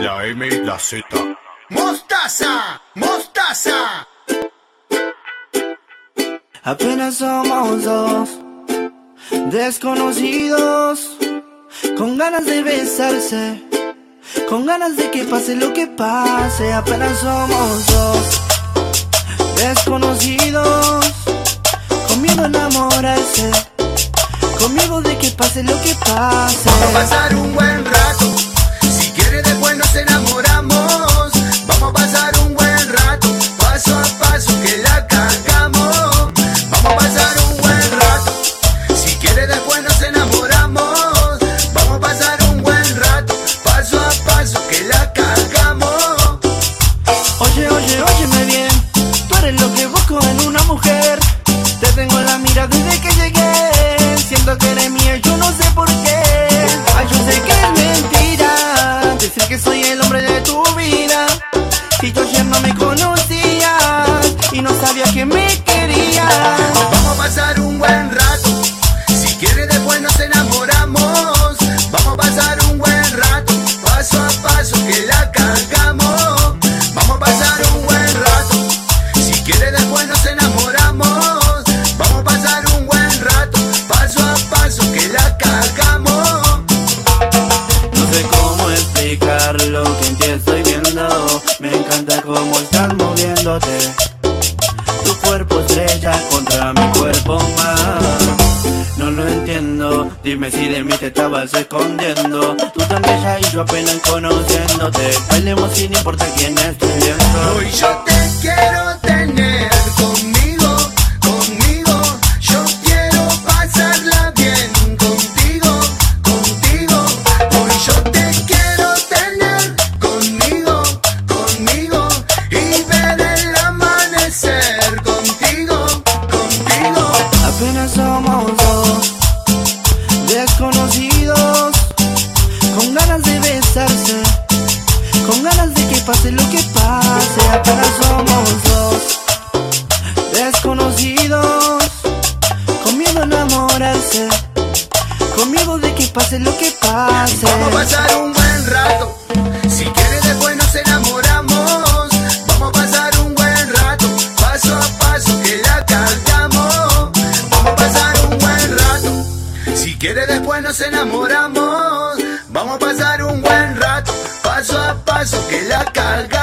la M y la Z. Mostaza, mostaza. Apenas somos dos desconocidos, con ganas de besarse, con ganas de que pase lo que pase. Apenas somos dos desconocidos, conmigo enamorarse, conmigo de que pase lo que pase. Vamos a pasar un buen rato. Mujer. Te tengo en la mira desde que llegué, siento que eres mía, yo no sé por qué. Ay, yo sé que es mentira, decir que soy el hombre de tu vida. Si yo ayer no me conocías y no sabía que me querías. Vamos a pasar un buen rato. Si quiere después nos enamoramos. Vamos a pasar un buen rato. Paso a paso que la sé cómo explicar lo que en ti estoy viendo. Me encanta cómo estás moviéndote. Tu cuerpo estrella contra mi cuerpo más. No lo entiendo, dime si de mí te estabas escondiendo. Tú tan bella y yo apenas conociéndote. Bailemos sin importar quién esté viendo. Hoy yo te quiero pase lo que pase. Apenas somos dos desconocidos, con miedo a enamorarse, con miedo de que pase lo que pase. Vamos a pasar un buen rato. Si quiere después nos enamoramos. Vamos a pasar un buen rato. Paso a paso que la cargamos. Vamos a pasar un buen rato. Si quiere después nos enamoramos. Vamos a pasar un buen. Paso que la cargamos.